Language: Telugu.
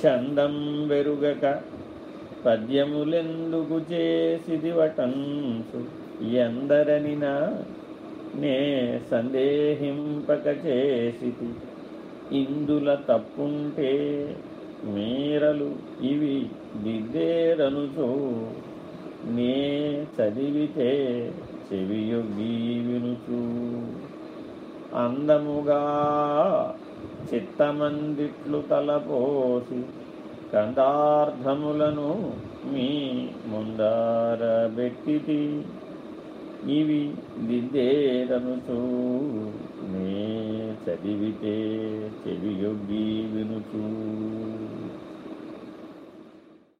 చందం వెరుగక పద్యములెందుకు చేసిదివటంసు ఎందరనినా నే సందేహింపక చేసిది ఇందుల తప్పుంటే మీరలు ఇవి దిద్దేరనుచో? నే చదివితే చెవియొగ్గి వినుచు? అందముగా చిత్తమందిట్లు తలపోసి కందార్థములను మీ ముందారబెట్టితి ఇవి దిద్దేరనుచు నే చదివితే చెవియొగ్గి వినుచూ.